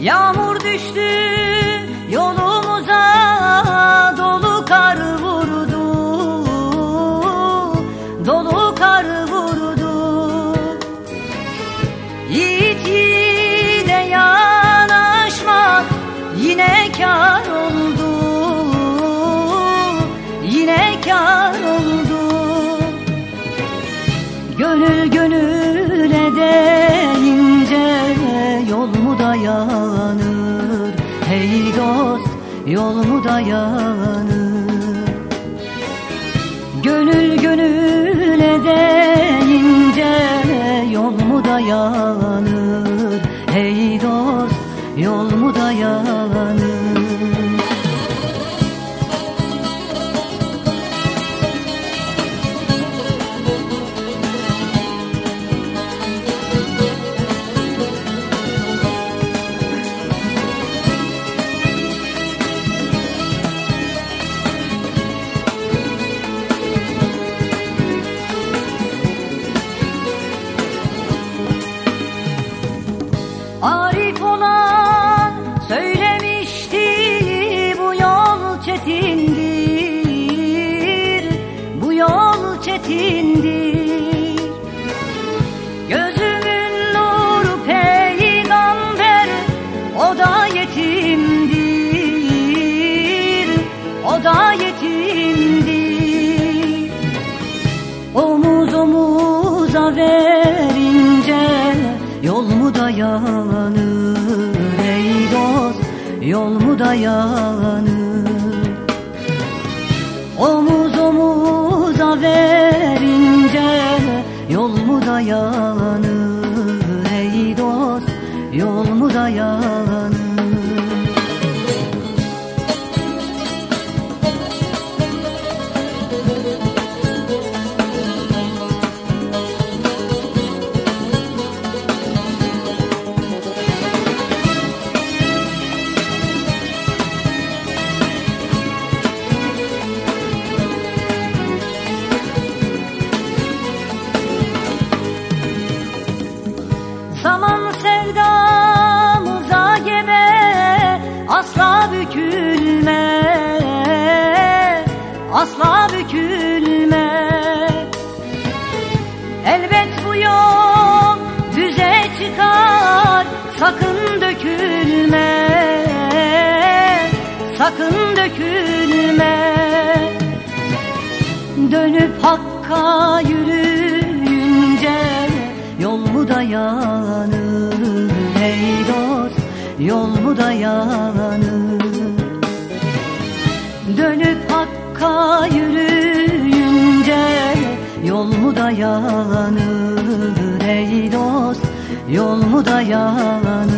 Yağmur düştü yolumuza dayanır Hey dost yol mu dayanır? Gönül gönüle deyince yol mu dayanır? Hey dost yol mu dayanır Gözümün nuru peygamber, o da yetimdir. Omuz omuza verince Yol mu dayanır ey dost Yol mu dayanır Omuz omuza verince Yol mu dayanır ey dost? Yol mu dayanır Dönüp hakka yürüyünce Yol mu dayanır? Ey dost Yol mu dayanır? Dönüp hakka yürüyünce Yol mu dayanır? Ey dost Yol mu dayanır